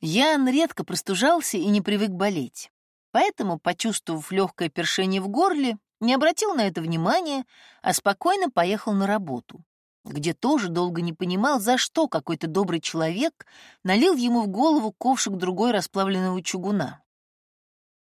Ян редко простужался и не привык болеть. Поэтому, почувствовав легкое першение в горле, не обратил на это внимания, а спокойно поехал на работу, где тоже долго не понимал, за что какой-то добрый человек налил ему в голову ковшик другой расплавленного чугуна.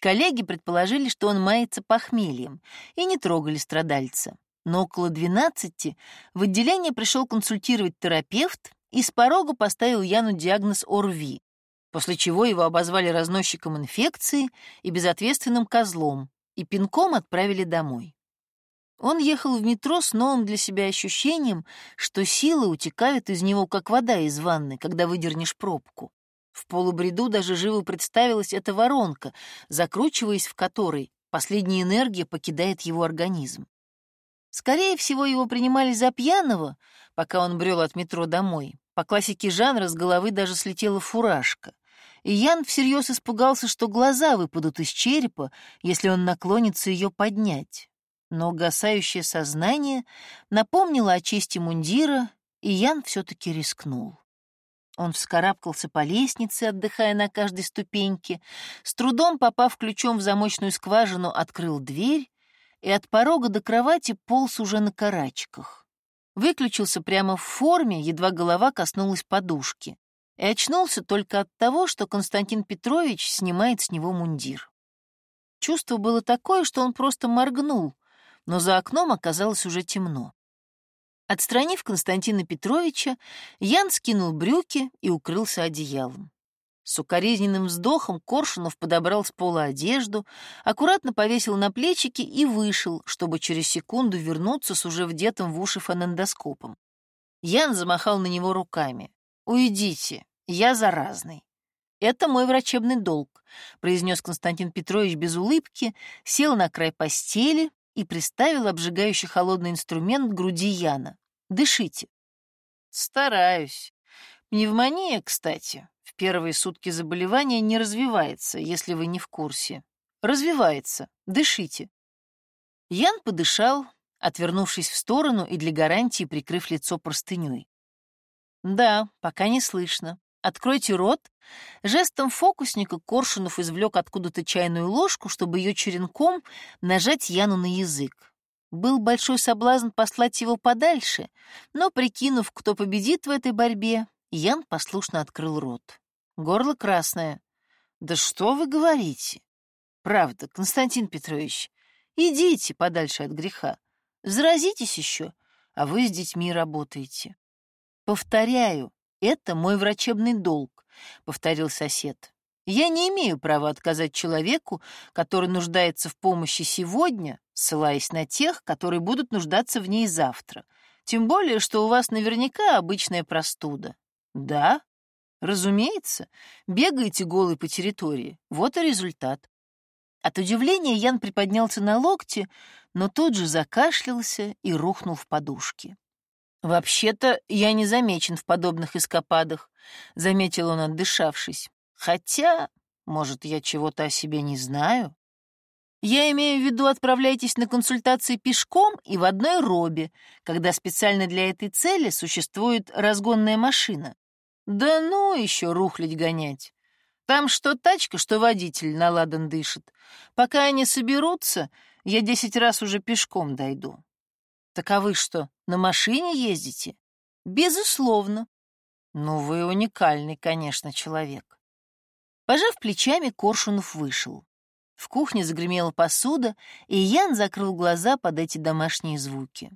Коллеги предположили, что он мается похмельем, и не трогали страдальца. Но около двенадцати в отделение пришел консультировать терапевт и с порога поставил Яну диагноз ОРВИ, после чего его обозвали разносчиком инфекции и безответственным козлом, и пинком отправили домой. Он ехал в метро с новым для себя ощущением, что силы утекают из него, как вода из ванны, когда выдернешь пробку. В полубреду даже живо представилась эта воронка, закручиваясь в которой последняя энергия покидает его организм. Скорее всего, его принимали за пьяного, пока он брел от метро домой. По классике жанра с головы даже слетела фуражка. И Ян всерьез испугался, что глаза выпадут из черепа, если он наклонится ее поднять. Но гасающее сознание напомнило о чести мундира, и Ян все-таки рискнул. Он вскарабкался по лестнице, отдыхая на каждой ступеньке, с трудом попав ключом в замочную скважину, открыл дверь и от порога до кровати полз уже на карачках. Выключился прямо в форме, едва голова коснулась подушки, и очнулся только от того, что Константин Петрович снимает с него мундир. Чувство было такое, что он просто моргнул, но за окном оказалось уже темно. Отстранив Константина Петровича, Ян скинул брюки и укрылся одеялом. С укоризненным вздохом Коршунов подобрал с пола одежду, аккуратно повесил на плечики и вышел, чтобы через секунду вернуться с уже вдетым в уши фонендоскопом. Ян замахал на него руками. «Уйдите, я заразный». «Это мой врачебный долг», — произнес Константин Петрович без улыбки, сел на край постели, и приставил обжигающий холодный инструмент к груди Яна. «Дышите». «Стараюсь. Пневмония, кстати, в первые сутки заболевания не развивается, если вы не в курсе. Развивается. Дышите». Ян подышал, отвернувшись в сторону и для гарантии прикрыв лицо простыней. «Да, пока не слышно. «Откройте рот». Жестом фокусника Коршунов извлек откуда-то чайную ложку, чтобы ее черенком нажать Яну на язык. Был большой соблазн послать его подальше, но, прикинув, кто победит в этой борьбе, Ян послушно открыл рот. Горло красное. «Да что вы говорите?» «Правда, Константин Петрович, идите подальше от греха. Заразитесь еще, а вы с детьми работаете. Повторяю, «Это мой врачебный долг», — повторил сосед. «Я не имею права отказать человеку, который нуждается в помощи сегодня, ссылаясь на тех, которые будут нуждаться в ней завтра. Тем более, что у вас наверняка обычная простуда». «Да?» «Разумеется. Бегаете голый по территории. Вот и результат». От удивления Ян приподнялся на локте, но тут же закашлялся и рухнул в подушки. «Вообще-то я не замечен в подобных эскападах», — заметил он, отдышавшись. «Хотя, может, я чего-то о себе не знаю?» «Я имею в виду, отправляйтесь на консультации пешком и в одной робе, когда специально для этой цели существует разгонная машина. Да ну еще рухлить гонять. Там что тачка, что водитель на ладан дышит. Пока они соберутся, я десять раз уже пешком дойду. Так а вы что, на машине ездите? Безусловно. Ну, вы уникальный, конечно, человек. Пожав плечами, Коршунов вышел. В кухне загремела посуда, и Ян закрыл глаза под эти домашние звуки.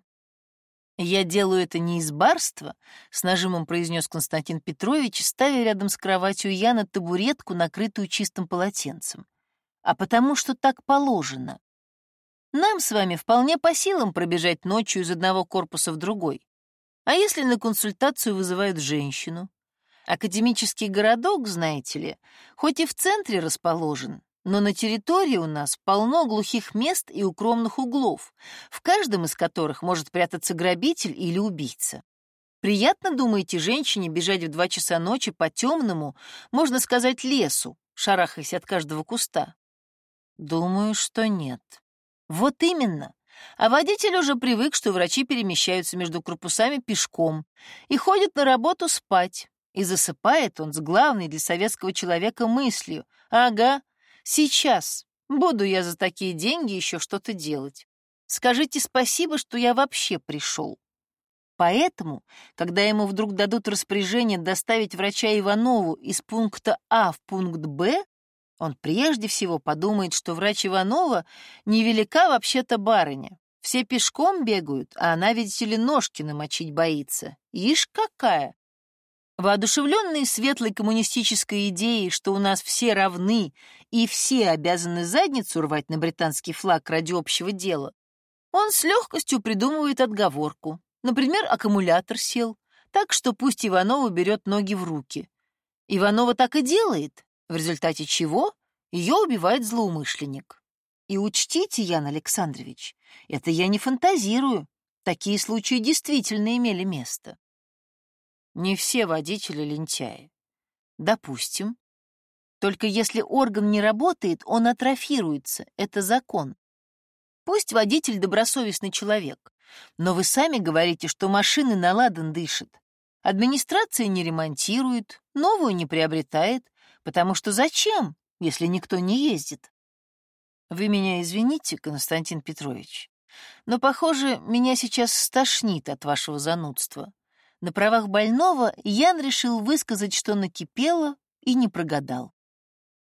«Я делаю это не из барства», — с нажимом произнес Константин Петрович, ставя рядом с кроватью Яна табуретку, накрытую чистым полотенцем, «а потому что так положено. Нам с вами вполне по силам пробежать ночью из одного корпуса в другой. А если на консультацию вызывают женщину? Академический городок, знаете ли, хоть и в центре расположен, но на территории у нас полно глухих мест и укромных углов, в каждом из которых может прятаться грабитель или убийца. Приятно, думаете, женщине бежать в два часа ночи по темному, можно сказать, лесу, шарахаясь от каждого куста? Думаю, что нет. Вот именно. А водитель уже привык, что врачи перемещаются между корпусами пешком и ходят на работу спать. И засыпает он с главной для советского человека мыслью. Ага, сейчас буду я за такие деньги еще что-то делать. Скажите спасибо, что я вообще пришел. Поэтому, когда ему вдруг дадут распоряжение доставить врача Иванову из пункта А в пункт Б, он прежде всего подумает, что врач Иванова невелика вообще-то барыня. Все пешком бегают, а она, видите ли, ножки намочить боится. Ишь какая! Воодушевленный светлой коммунистической идеей, что у нас все равны и все обязаны задницу рвать на британский флаг ради общего дела, он с легкостью придумывает отговорку. Например, аккумулятор сел, так что пусть Иванова берет ноги в руки. Иванова так и делает, в результате чего ее убивает злоумышленник. И учтите, Ян Александрович, это я не фантазирую. Такие случаи действительно имели место. Не все водители лентяи. Допустим. Только если орган не работает, он атрофируется. Это закон. Пусть водитель добросовестный человек, но вы сами говорите, что машины на ладан дышат. Администрация не ремонтирует, новую не приобретает, потому что зачем, если никто не ездит? Вы меня извините, Константин Петрович, но, похоже, меня сейчас стошнит от вашего занудства. На правах больного Ян решил высказать, что накипело, и не прогадал.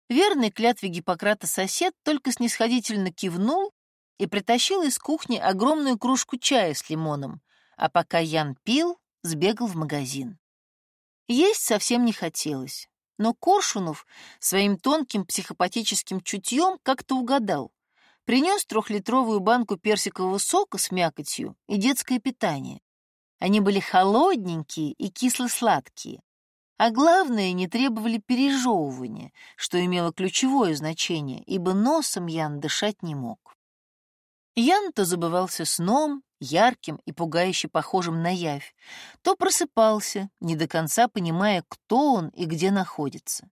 Верный клятве Гиппократа сосед только снисходительно кивнул и притащил из кухни огромную кружку чая с лимоном, а пока Ян пил, сбегал в магазин. Есть совсем не хотелось, но Коршунов своим тонким психопатическим чутьем как-то угадал. Принес трехлитровую банку персикового сока с мякотью и детское питание. Они были холодненькие и кисло-сладкие. А главное, не требовали пережевывания, что имело ключевое значение, ибо носом Ян дышать не мог. Ян то забывался сном, ярким и пугающе похожим на явь, то просыпался, не до конца понимая, кто он и где находится.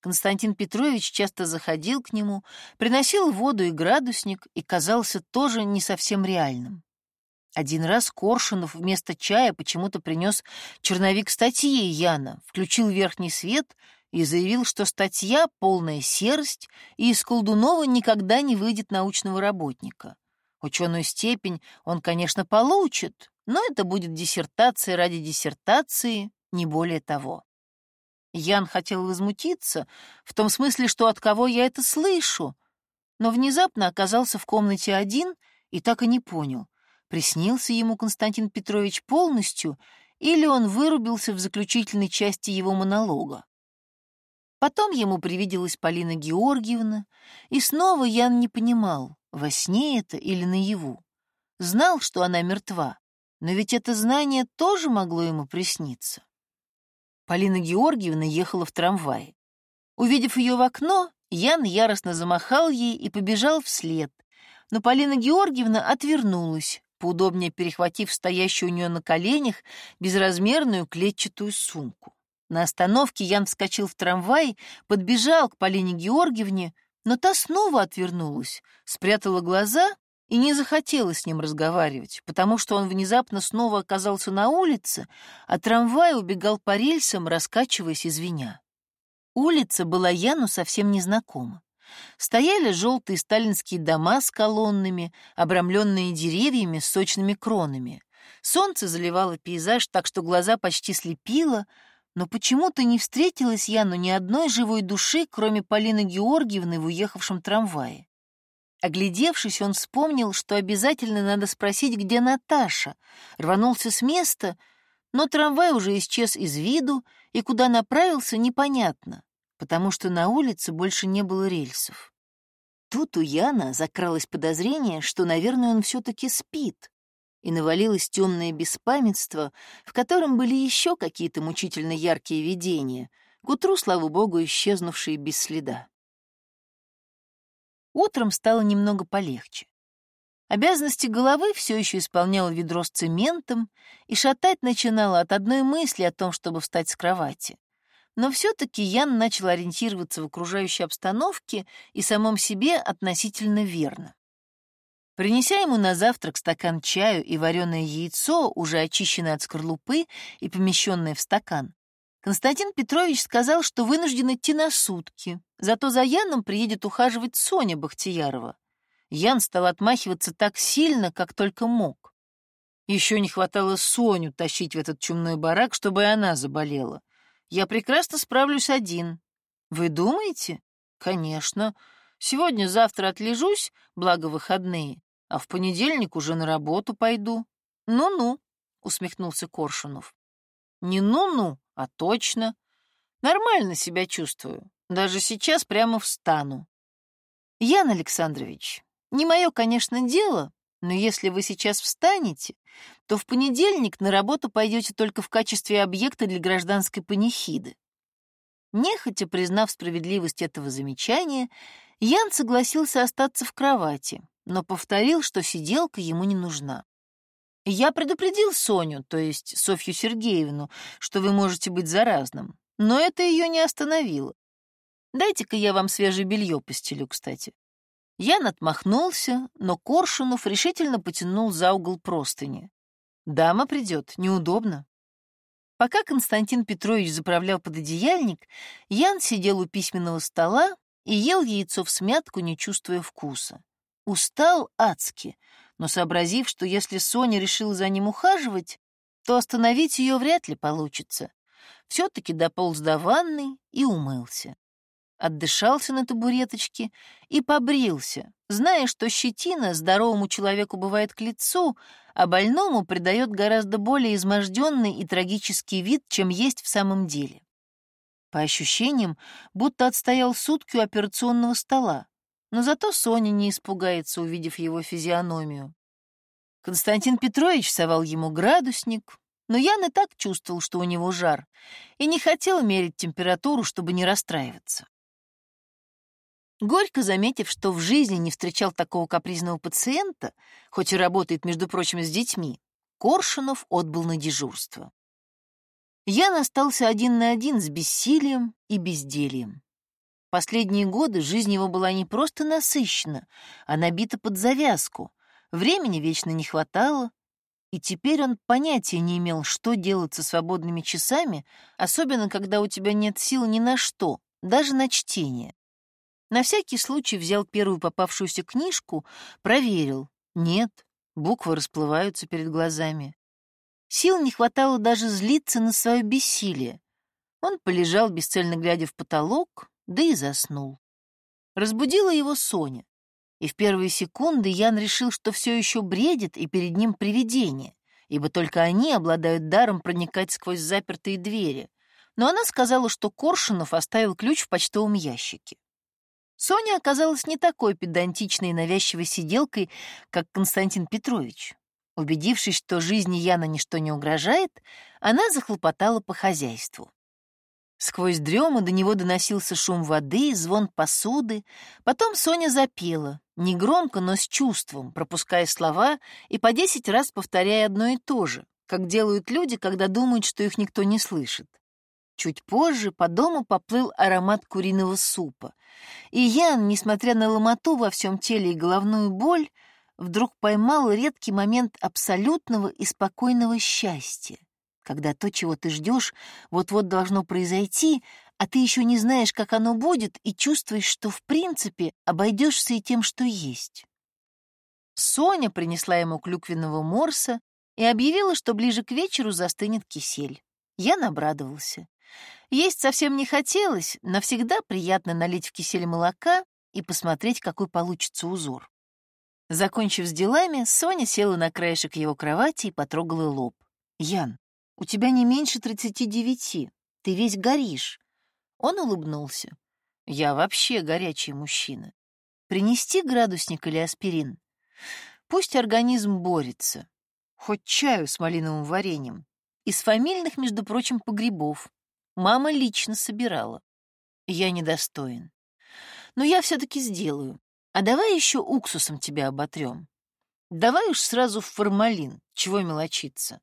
Константин Петрович часто заходил к нему, приносил воду и градусник и казался тоже не совсем реальным. Один раз Коршунов вместо чая почему-то принес черновик статьи Яна, включил верхний свет и заявил, что статья — полная серость, и из Колдунова никогда не выйдет научного работника. Ученую степень он, конечно, получит, но это будет диссертация ради диссертации, не более того. Ян хотел возмутиться, в том смысле, что от кого я это слышу, но внезапно оказался в комнате один и так и не понял, приснился ему Константин Петрович полностью или он вырубился в заключительной части его монолога. Потом ему привиделась Полина Георгиевна, и снова Ян не понимал, во сне это или наяву. Знал, что она мертва, но ведь это знание тоже могло ему присниться. Полина Георгиевна ехала в трамвае. Увидев ее в окно, Ян яростно замахал ей и побежал вслед, но Полина Георгиевна отвернулась, поудобнее перехватив стоящую у нее на коленях безразмерную клетчатую сумку. На остановке Ян вскочил в трамвай, подбежал к Полине Георгиевне, но та снова отвернулась, спрятала глаза и не захотела с ним разговаривать, потому что он внезапно снова оказался на улице, а трамвай убегал по рельсам, раскачиваясь из звеня. Улица была Яну совсем незнакома. Стояли желтые сталинские дома с колоннами, обрамленные деревьями с сочными кронами. Солнце заливало пейзаж так, что глаза почти слепило, но почему-то не встретилась Яну ни одной живой души, кроме Полины Георгиевны в уехавшем трамвае. Оглядевшись, он вспомнил, что обязательно надо спросить, где Наташа. Рванулся с места, но трамвай уже исчез из виду, и куда направился, непонятно, потому что на улице больше не было рельсов. Тут у Яна закралось подозрение, что, наверное, он все-таки спит, и навалилось темное беспамятство, в котором были еще какие-то мучительно яркие видения, к утру, слава богу, исчезнувшие без следа. Утром стало немного полегче. Обязанности головы все еще исполняла ведро с цементом и шатать начинала от одной мысли о том, чтобы встать с кровати. Но все-таки Ян начал ориентироваться в окружающей обстановке и самом себе относительно верно. Принеся ему на завтрак стакан чаю и вареное яйцо, уже очищенное от скорлупы и помещенное в стакан, Константин Петрович сказал, что вынужден идти на сутки, зато за Яном приедет ухаживать Соня Бахтиярова. Ян стал отмахиваться так сильно, как только мог. Еще не хватало Соню тащить в этот чумной барак, чтобы и она заболела. Я прекрасно справлюсь один. Вы думаете? Конечно. Сегодня-завтра отлежусь, благо выходные, а в понедельник уже на работу пойду. Ну-ну, усмехнулся Коршунов. Не ну-ну, а точно. Нормально себя чувствую. Даже сейчас прямо встану. Ян Александрович, не мое, конечно, дело, но если вы сейчас встанете, то в понедельник на работу пойдете только в качестве объекта для гражданской панихиды. Нехотя признав справедливость этого замечания, Ян согласился остаться в кровати, но повторил, что сиделка ему не нужна. Я предупредил Соню, то есть Софью Сергеевну, что вы можете быть заразным, но это ее не остановило. Дайте-ка я вам свежее белье постелю, кстати. Ян отмахнулся, но Коршунов решительно потянул за угол простыни. Дама придет, неудобно. Пока Константин Петрович заправлял пододеяльник, Ян сидел у письменного стола и ел яйцо в смятку, не чувствуя вкуса. Устал адски, но сообразив, что если Соня решила за ним ухаживать, то остановить ее вряд ли получится, все-таки дополз до ванной и умылся. Отдышался на табуреточке и побрился, зная, что щетина здоровому человеку бывает к лицу, а больному придает гораздо более изможденный и трагический вид, чем есть в самом деле. По ощущениям, будто отстоял сутки у операционного стола, но зато Соня не испугается, увидев его физиономию. Константин Петрович совал ему градусник, но Ян и так чувствовал, что у него жар, и не хотел мерить температуру, чтобы не расстраиваться. Горько заметив, что в жизни не встречал такого капризного пациента, хоть и работает, между прочим, с детьми, Коршунов отбыл на дежурство. Ян остался один на один с бессилием и бездельем. Последние годы жизнь его была не просто насыщена, а набита под завязку. Времени вечно не хватало, и теперь он понятия не имел, что делать со свободными часами, особенно когда у тебя нет сил ни на что, даже на чтение. На всякий случай взял первую попавшуюся книжку, проверил. Нет, буквы расплываются перед глазами. Сил не хватало даже злиться на свое бессилие. Он полежал, бесцельно глядя в потолок, да и заснул. Разбудила его Соня. И в первые секунды Ян решил, что все еще бредит, и перед ним привидение, ибо только они обладают даром проникать сквозь запертые двери. Но она сказала, что Коршунов оставил ключ в почтовом ящике. Соня оказалась не такой педантичной и навязчивой сиделкой, как Константин Петрович. Убедившись, что жизни Яна ничто не угрожает, она захлопотала по хозяйству. Сквозь дрему до него доносился шум воды, звон посуды. Потом Соня запела, негромко, но с чувством, пропуская слова и по десять раз повторяя одно и то же, как делают люди, когда думают, что их никто не слышит. Чуть позже по дому поплыл аромат куриного супа, и Ян, несмотря на ломоту во всем теле и головную боль, вдруг поймал редкий момент абсолютного и спокойного счастья, когда то, чего ты ждешь, вот-вот должно произойти, а ты еще не знаешь, как оно будет, и чувствуешь, что в принципе обойдешься и тем, что есть. Соня принесла ему клюквенного морса и объявила, что ближе к вечеру застынет кисель. Ян обрадовался. Есть совсем не хотелось, но всегда приятно налить в кисель молока и посмотреть, какой получится узор. Закончив с делами, Соня села на краешек его кровати и потрогала лоб. «Ян, у тебя не меньше тридцати девяти. Ты весь горишь». Он улыбнулся. «Я вообще горячий мужчина. Принести градусник или аспирин? Пусть организм борется. Хоть чаю с малиновым вареньем. Из фамильных, между прочим, погребов. Мама лично собирала. Я недостоин. Но я все-таки сделаю. А давай еще уксусом тебя оботрем. Давай уж сразу в формалин, чего мелочиться.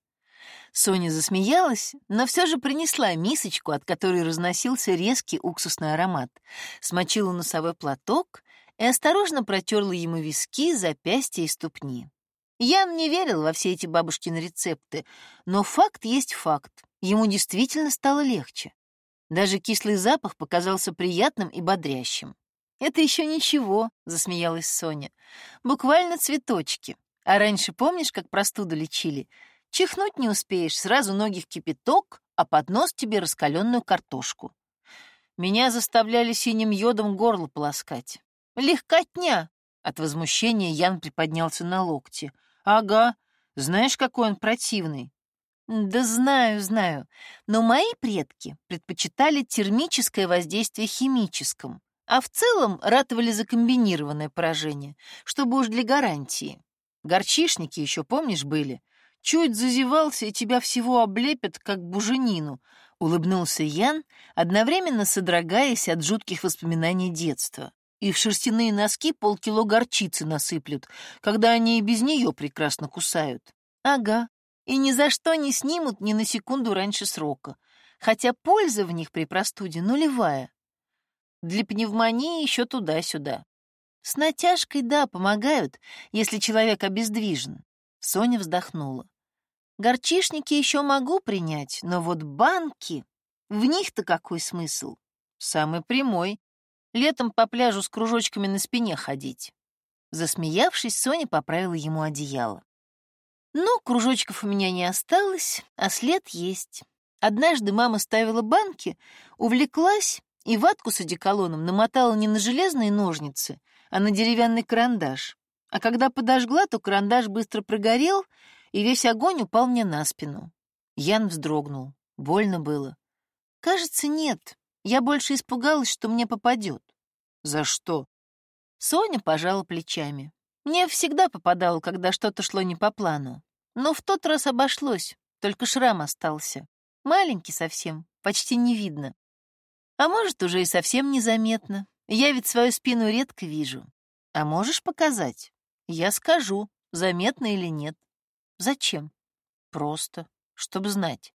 Соня засмеялась, но все же принесла мисочку, от которой разносился резкий уксусный аромат, смочила носовой платок и осторожно протерла ему виски, запястья и ступни. Ян не верил во все эти бабушкины рецепты, но факт есть факт. Ему действительно стало легче. Даже кислый запах показался приятным и бодрящим. «Это еще ничего», — засмеялась Соня. «Буквально цветочки. А раньше помнишь, как простуду лечили? Чихнуть не успеешь, сразу ноги в кипяток, а под нос тебе раскаленную картошку. Меня заставляли синим йодом горло полоскать. Легкотня!» От возмущения Ян приподнялся на локте. «Ага, знаешь, какой он противный. Да знаю, знаю. Но мои предки предпочитали термическое воздействие химическому, а в целом ратовали за комбинированное поражение, чтобы уж для гарантии. Горчишники еще, помнишь, были? Чуть зазевался, и тебя всего облепят, как буженину, — улыбнулся Ян, одновременно содрогаясь от жутких воспоминаний детства. И в шерстяные носки полкило горчицы насыплют, когда они и без нее прекрасно кусают. Ага, и ни за что не снимут ни на секунду раньше срока, хотя польза в них при простуде нулевая. Для пневмонии еще туда-сюда. С натяжкой, да, помогают, если человек обездвижен. Соня вздохнула. Горчишники еще могу принять, но вот банки... В них-то какой смысл? Самый прямой. Летом по пляжу с кружочками на спине ходить. Засмеявшись, Соня поправила ему одеяло. Ну, кружочков у меня не осталось, а след есть. Однажды мама ставила банки, увлеклась и ватку с одеколоном намотала не на железные ножницы, а на деревянный карандаш. А когда подожгла, то карандаш быстро прогорел, и весь огонь упал мне на спину. Ян вздрогнул. Больно было. Кажется, нет. Я больше испугалась, что мне попадет. За что? Соня пожала плечами. Мне всегда попадало, когда что-то шло не по плану. Но в тот раз обошлось, только шрам остался. Маленький совсем, почти не видно. А может, уже и совсем незаметно. Я ведь свою спину редко вижу. А можешь показать? Я скажу, заметно или нет. Зачем? Просто, чтобы знать.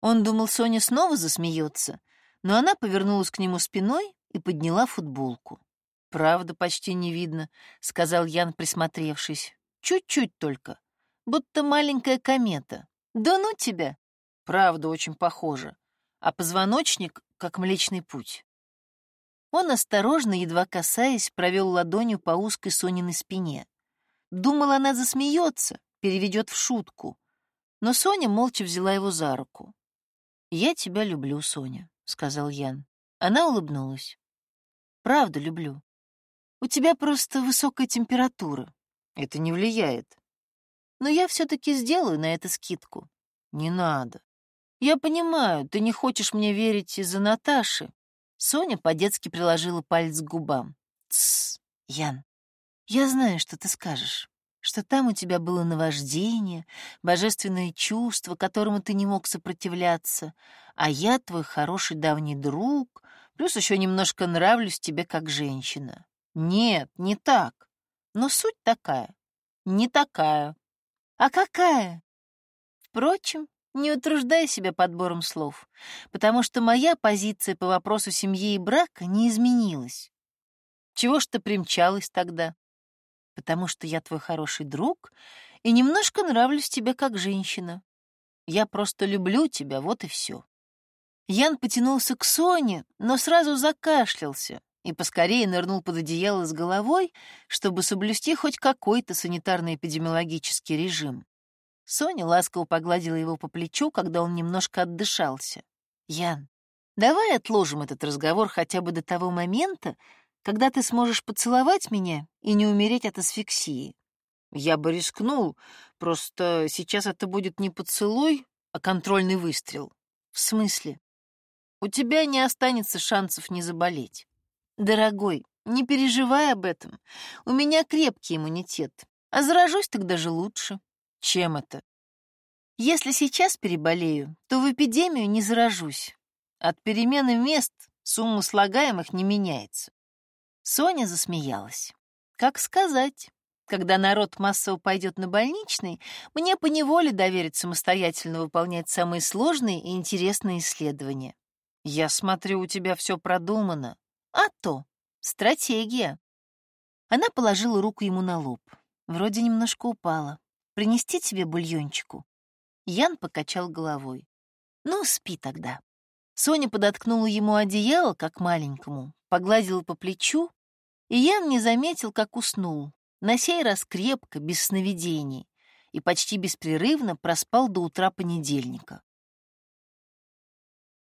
Он думал, Соня снова засмеется, но она повернулась к нему спиной и подняла футболку. «Правда, почти не видно», — сказал Ян, присмотревшись. «Чуть-чуть только. Будто маленькая комета. Да ну тебя!» «Правда, очень похоже. А позвоночник — как Млечный Путь». Он осторожно, едва касаясь, провел ладонью по узкой Сониной спине. Думал, она засмеется, переведет в шутку. Но Соня молча взяла его за руку. «Я тебя люблю, Соня», — сказал Ян. Она улыбнулась. «Правда люблю. У тебя просто высокая температура. Это не влияет. Но я все-таки сделаю на это скидку. Не надо. Я понимаю, ты не хочешь мне верить из-за Наташи. Соня по-детски приложила палец к губам. Тссс, Ян, я знаю, что ты скажешь. Что там у тебя было наваждение, божественное чувство, которому ты не мог сопротивляться, а я твой хороший давний друг, плюс еще немножко нравлюсь тебе как женщина. Нет, не так. Но суть такая. Не такая. А какая? Впрочем, не утруждай себя подбором слов, потому что моя позиция по вопросу семьи и брака не изменилась. Чего ж ты примчалась тогда? Потому что я твой хороший друг и немножко нравлюсь тебе как женщина. Я просто люблю тебя, вот и все. Ян потянулся к Соне, но сразу закашлялся, и поскорее нырнул под одеяло с головой, чтобы соблюсти хоть какой-то санитарно-эпидемиологический режим. Соня ласково погладила его по плечу, когда он немножко отдышался. «Ян, давай отложим этот разговор хотя бы до того момента, когда ты сможешь поцеловать меня и не умереть от асфиксии. Я бы рискнул, просто сейчас это будет не поцелуй, а контрольный выстрел. В смысле? У тебя не останется шансов не заболеть. «Дорогой, не переживай об этом. У меня крепкий иммунитет. А заражусь тогда же лучше. Чем это? Если сейчас переболею, то в эпидемию не заражусь. От перемены мест сумма слагаемых не меняется». Соня засмеялась. «Как сказать?» Когда народ массово пойдет на больничный, мне поневоле доверить самостоятельно выполнять самые сложные и интересные исследования. Я смотрю, у тебя все продумано. А то. Стратегия. Она положила руку ему на лоб. Вроде немножко упала. Принести тебе бульончику? Ян покачал головой. Ну, спи тогда. Соня подоткнула ему одеяло, как маленькому, погладила по плечу, и Ян не заметил, как уснул, на сей раз крепко, без сновидений, и почти беспрерывно проспал до утра понедельника.